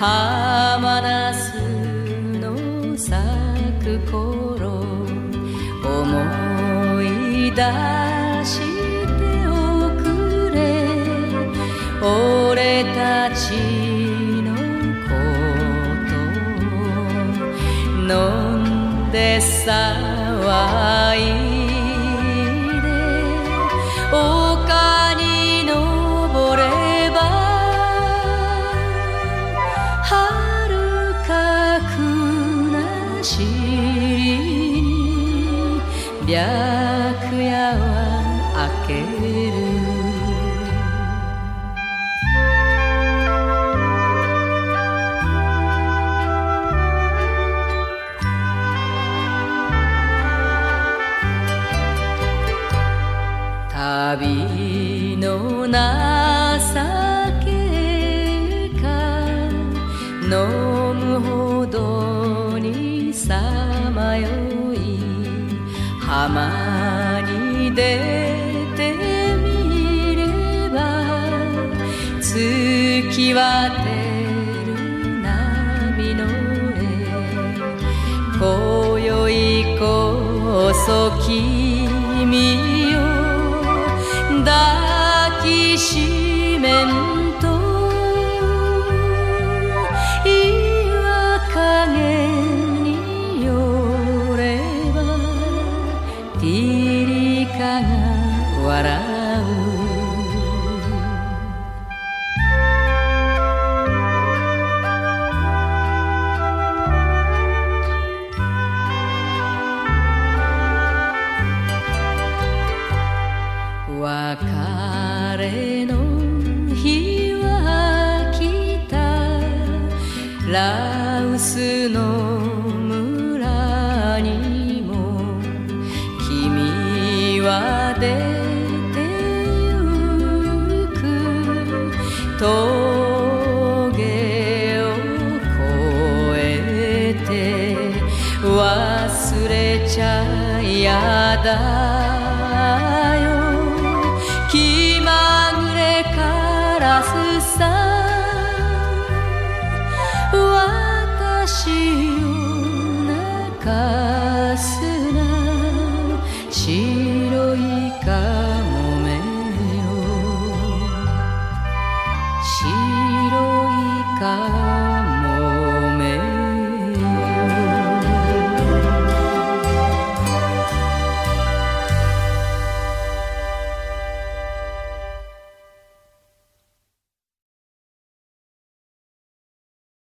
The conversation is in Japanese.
浜出しておくれ。俺たちのこと。飲んで騒いで白夜は明け。る旅の情けか飲むほどにさまよい浜に出る月は照る波の上今宵こそ君を抱きしめんと岩陰ティリカが笑うラウスの村にも君は出てゆく。峠を越えて忘れちゃやだ。いかもめよ